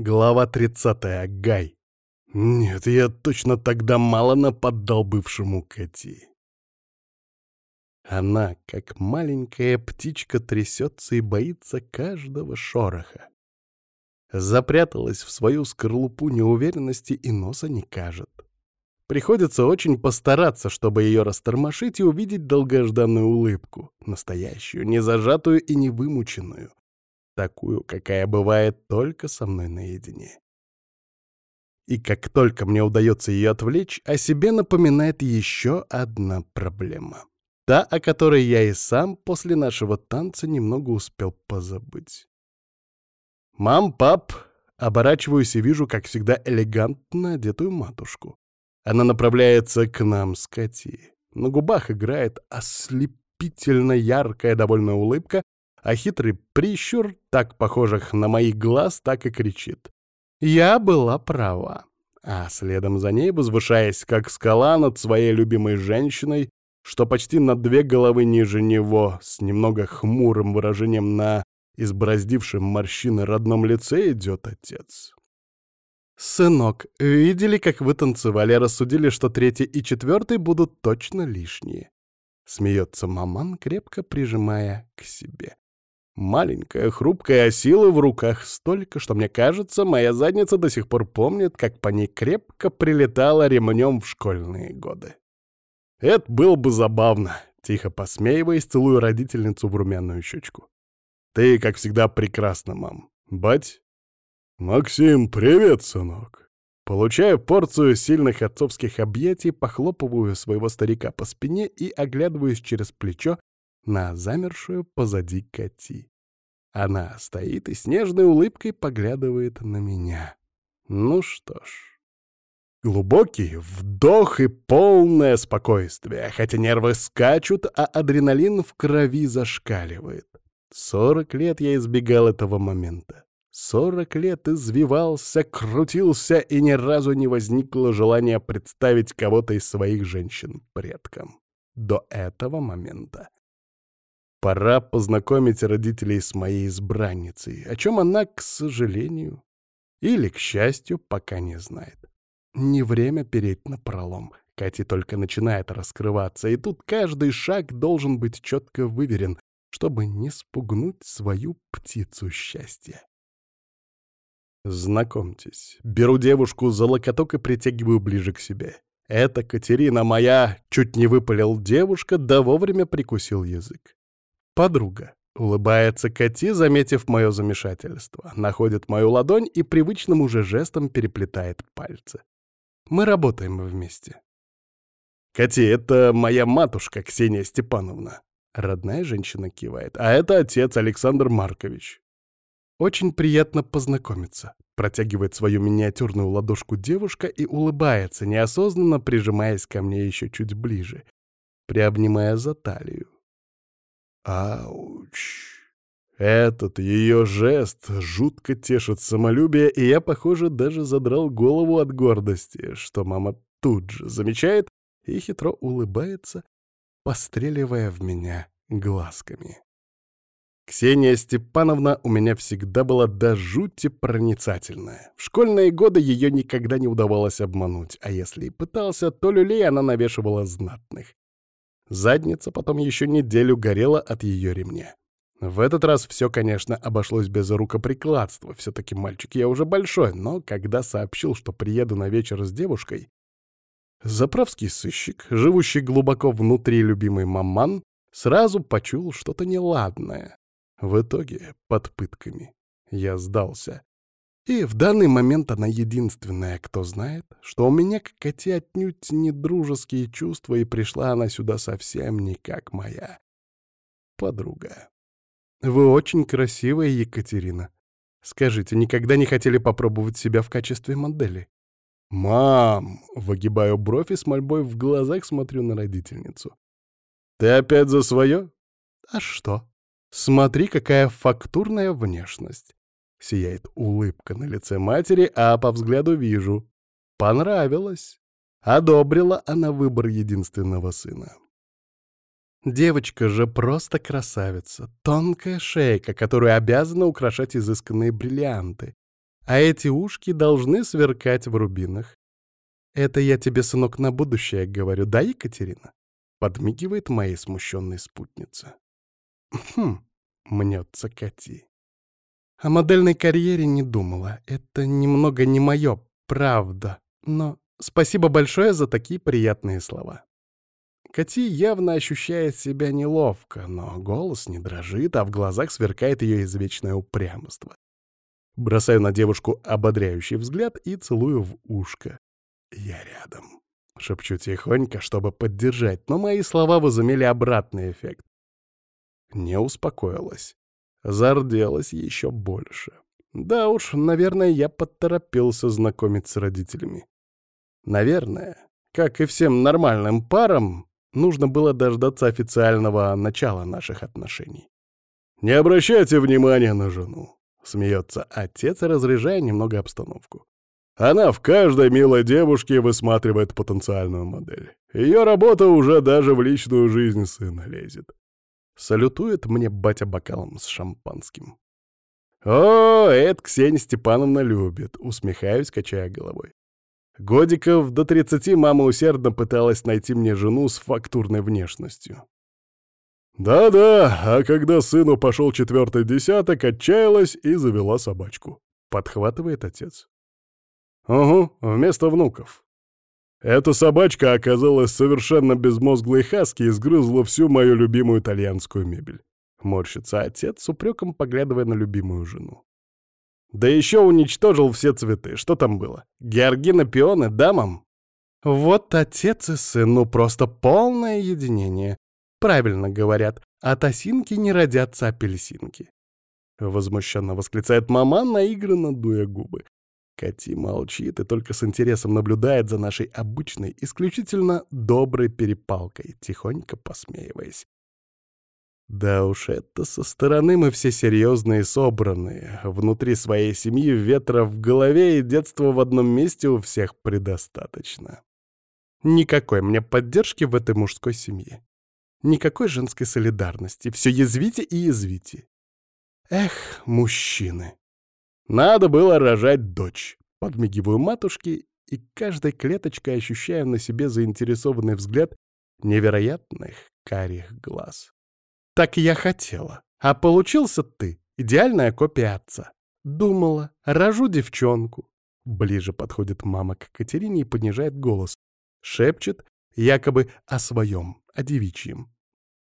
Глава 30. Гай. Нет, я точно тогда мало нападал бывшему Кати. Она, как маленькая птичка, трясется и боится каждого шороха. Запряталась в свою скорлупу неуверенности и носа не кажет. Приходится очень постараться, чтобы ее растормошить и увидеть долгожданную улыбку, настоящую, не зажатую и не вымученную, такую, какая бывает только со мной наедине. И как только мне удается ее отвлечь, о себе напоминает еще одна проблема. Та, о которой я и сам после нашего танца немного успел позабыть. «Мам, пап!» Оборачиваюсь и вижу, как всегда, элегантно одетую матушку. Она направляется к нам с Кати. На губах играет ослепительно яркая довольная улыбка, а хитрый прищур, так похожих на моих глаз, так и кричит. «Я была права». А следом за ней, возвышаясь как скала над своей любимой женщиной, что почти на две головы ниже него, с немного хмурым выражением на избраздившем морщины родном лице, идет отец. «Сынок, видели, как вы танцевали, рассудили, что третий и четвертый будут точно лишние?» Смеется маман, крепко прижимая к себе. Маленькая, хрупкая, а силы в руках столько, что, мне кажется, моя задница до сих пор помнит, как по ней крепко прилетала ремнем в школьные годы. Это было бы забавно, тихо посмеиваясь, целую родительницу в румяную щечку. Ты, как всегда, прекрасна, мам. Бать, «Максим, привет, сынок!» Получаю порцию сильных отцовских объятий, похлопываю своего старика по спине и оглядываюсь через плечо на замершую позади Кати. Она стоит и с нежной улыбкой поглядывает на меня. Ну что ж. Глубокий вдох и полное спокойствие, хотя нервы скачут, а адреналин в крови зашкаливает. Сорок лет я избегал этого момента. Сорок лет извивался, крутился, и ни разу не возникло желания представить кого-то из своих женщин предкам. До этого момента. Пора познакомить родителей с моей избранницей, о чем она, к сожалению, или, к счастью, пока не знает. Не время переть на пролом. Катя только начинает раскрываться, и тут каждый шаг должен быть четко выверен, чтобы не спугнуть свою птицу счастья. Знакомьтесь, беру девушку за локоток и притягиваю ближе к себе. Это Катерина моя, чуть не выпалил девушка, да вовремя прикусил язык. Подруга. Улыбается Кати, заметив мое замешательство, находит мою ладонь и привычным уже жестом переплетает пальцы. Мы работаем вместе. «Кати, это моя матушка Ксения Степановна». Родная женщина кивает. «А это отец Александр Маркович. «Очень приятно познакомиться», — протягивает свою миниатюрную ладошку девушка и улыбается, неосознанно прижимаясь ко мне еще чуть ближе, приобнимая за талию. Ауч. Этот ее жест жутко тешит самолюбие, и я, похоже, даже задрал голову от гордости, что мама тут же замечает и хитро улыбается, постреливая в меня глазками. Ксения Степановна у меня всегда была до жути проницательная. В школьные годы ее никогда не удавалось обмануть, а если и пытался, то люлей она навешивала знатных. Задница потом еще неделю горела от ее ремня. В этот раз все, конечно, обошлось без рукоприкладства. Все-таки мальчик я уже большой, но когда сообщил, что приеду на вечер с девушкой, заправский сыщик, живущий глубоко внутри любимый маман, сразу почул что-то неладное. В итоге, под пытками, я сдался. И в данный момент она единственная, кто знает, что у меня к коте отнюдь не дружеские чувства, и пришла она сюда совсем не как моя подруга. Вы очень красивая, Екатерина. Скажите, никогда не хотели попробовать себя в качестве модели? «Мам!» — выгибаю бровь и с мольбой в глазах смотрю на родительницу. «Ты опять за свое?» «А что?» Смотри, какая фактурная внешность. Сияет улыбка на лице матери, а по взгляду вижу. Понравилось. Одобрила она выбор единственного сына. Девочка же просто красавица. Тонкая шейка, которую обязана украшать изысканные бриллианты. а эти ушки должны сверкать в рубинах. Это я тебе, сынок, на будущее говорю, да, Екатерина? Подмигивает моей смущенной спутнице. Хм, мнется Кати. О модельной карьере не думала. Это немного не мое, правда. Но спасибо большое за такие приятные слова. Кати явно ощущает себя неловко, но голос не дрожит, а в глазах сверкает ее извечное упрямство. Бросаю на девушку ободряющий взгляд и целую в ушко. «Я рядом», — шепчу тихонько, чтобы поддержать, но мои слова возымели обратный эффект. Не успокоилась. Зарделась еще больше. Да уж, наверное, я подторопился знакомиться с родителями. Наверное, как и всем нормальным парам, Нужно было дождаться официального начала наших отношений. «Не обращайте внимания на жену», — смеется отец, разряжая немного обстановку. «Она в каждой милой девушке высматривает потенциальную модель. Ее работа уже даже в личную жизнь сына лезет». Салютует мне батя бокалом с шампанским. «О, это Ксения Степановна любит», — усмехаюсь, качая головой. Годиков до 30 мама усердно пыталась найти мне жену с фактурной внешностью. «Да-да, а когда сыну пошел четвертый десяток, отчаялась и завела собачку», — подхватывает отец. «Угу, вместо внуков. Эта собачка оказалась совершенно безмозглой хаски и сгрызла всю мою любимую итальянскую мебель». Морщится отец, с упреком поглядывая на любимую жену. Да еще уничтожил все цветы. Что там было? Георгина пионы дамам? Вот отец и сын, ну просто полное единение. Правильно говорят, от осинки не родятся апельсинки. Возмущенно восклицает мама, наигранно дуя губы. Кати молчит и только с интересом наблюдает за нашей обычной, исключительно доброй перепалкой, тихонько посмеиваясь. Да уж, это со стороны мы все серьезные и собранные. Внутри своей семьи ветра в голове и детства в одном месте у всех предостаточно. Никакой мне поддержки в этой мужской семье. Никакой женской солидарности. Все язвите и язвите. Эх, мужчины. Надо было рожать дочь. Подмигиваю матушке и каждой клеточкой ощущаю на себе заинтересованный взгляд невероятных карих глаз. Так я хотела. А получился ты, идеальная копия отца. Думала, рожу девчонку. Ближе подходит мама к Катерине и понижает голос. Шепчет, якобы о своем, о девичьем.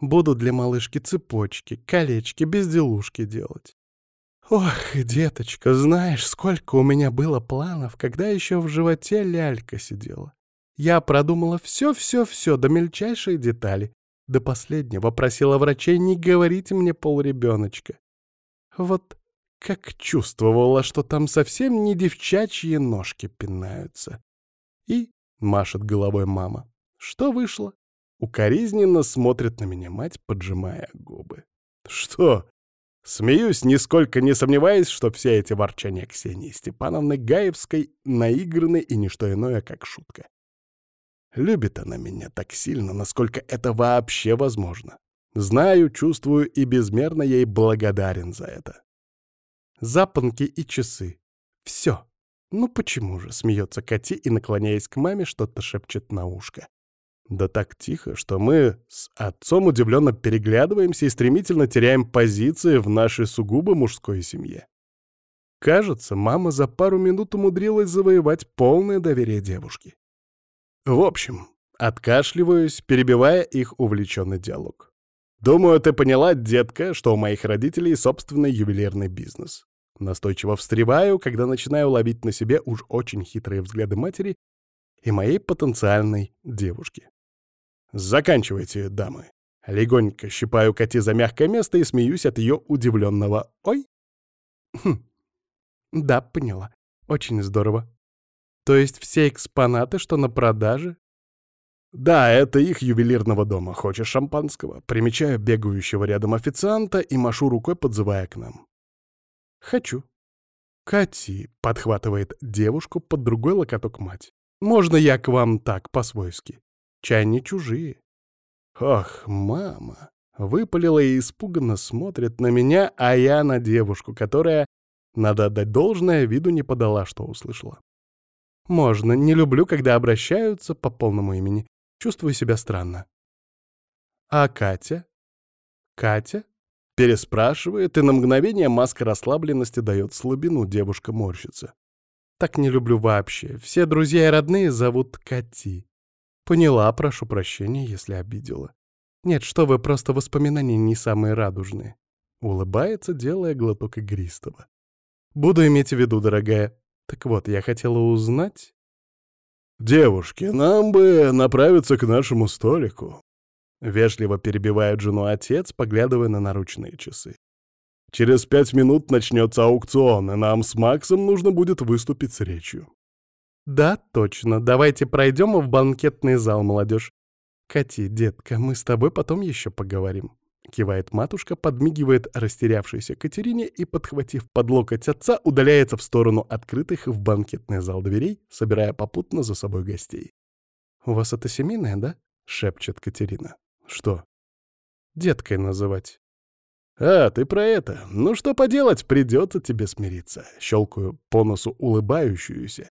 Буду для малышки цепочки, колечки, безделушки делать. Ох, деточка, знаешь, сколько у меня было планов, когда еще в животе лялька сидела. Я продумала все-все-все до мельчайшей детали. До последнего просила врачей не говорить мне полребеночка. Вот как чувствовала, что там совсем не девчачьи ножки пинаются. И машет головой мама. Что вышло? Укоризненно смотрит на меня мать, поджимая губы. Что? Смеюсь, нисколько не сомневаясь, что все эти ворчания Ксении Степановны Гаевской наиграны и не что иное, как шутка. Любит она меня так сильно, насколько это вообще возможно. Знаю, чувствую и безмерно ей благодарен за это. Запонки и часы. Все. Ну почему же, смеется Кати и, наклоняясь к маме, что-то шепчет на ушко. Да так тихо, что мы с отцом удивленно переглядываемся и стремительно теряем позиции в нашей сугубо мужской семье. Кажется, мама за пару минут умудрилась завоевать полное доверие девушки. В общем, откашливаюсь, перебивая их увлеченный диалог. Думаю, ты поняла, детка, что у моих родителей собственный ювелирный бизнес. Настойчиво встреваю, когда начинаю ловить на себе уж очень хитрые взгляды матери и моей потенциальной девушки. Заканчивайте, дамы. Легонько щипаю Кати за мягкое место и смеюсь от ее удивленного «Ой!» хм. Да, поняла. Очень здорово. То есть все экспонаты, что на продаже? Да, это их ювелирного дома. Хочешь шампанского? Примечаю бегающего рядом официанта и машу рукой, подзывая к нам. Хочу. Кати, подхватывает девушку под другой локоток мать. Можно я к вам так, по-свойски? Чай не чужие. Ох, мама. Выпалила и испуганно смотрит на меня, а я на девушку, которая Надо отдать должное, виду не подала, что услышала. «Можно. Не люблю, когда обращаются по полному имени. Чувствую себя странно». «А Катя?» «Катя?» Переспрашивает, и на мгновение маска расслабленности дает слабину, девушка морщится. «Так не люблю вообще. Все друзья и родные зовут Кати. Поняла, прошу прощения, если обидела. Нет, что вы, просто воспоминания не самые радужные». Улыбается, делая глоток игристого. «Буду иметь в виду, дорогая. Так вот, я хотела узнать...» «Девушки, нам бы направиться к нашему столику», Вежливо перебивает жену отец, поглядывая на наручные часы. «Через пять минут начнется аукцион, и нам с Максом нужно будет выступить с речью». «Да, точно. Давайте пройдем в банкетный зал, молодежь. Кати, детка, мы с тобой потом еще поговорим». Кивает матушка, подмигивает растерявшейся Катерине и, подхватив под локоть отца, удаляется в сторону открытых в банкетный зал дверей, собирая попутно за собой гостей. «У вас это семейное, да?» — шепчет Катерина. Что? Деткой называть. «А, ты про это. Ну что поделать, придется тебе смириться». Щелкаю по носу улыбающуюся,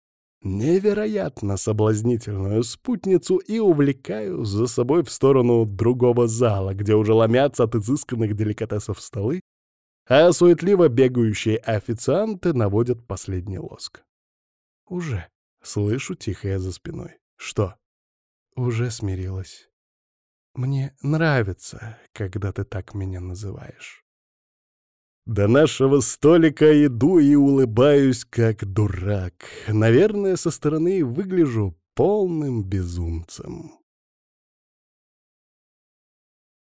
невероятно соблазнительную спутницу и увлекаю за собой в сторону другого зала, где уже ломятся от изысканных деликатесов столы, а суетливо бегающие официанты наводят последний лоск. «Уже», — слышу тихое за спиной. «Что?» «Уже смирилась». Мне нравится, когда ты так меня называешь. До нашего столика иду и улыбаюсь, как дурак. Наверное, со стороны выгляжу полным безумцем.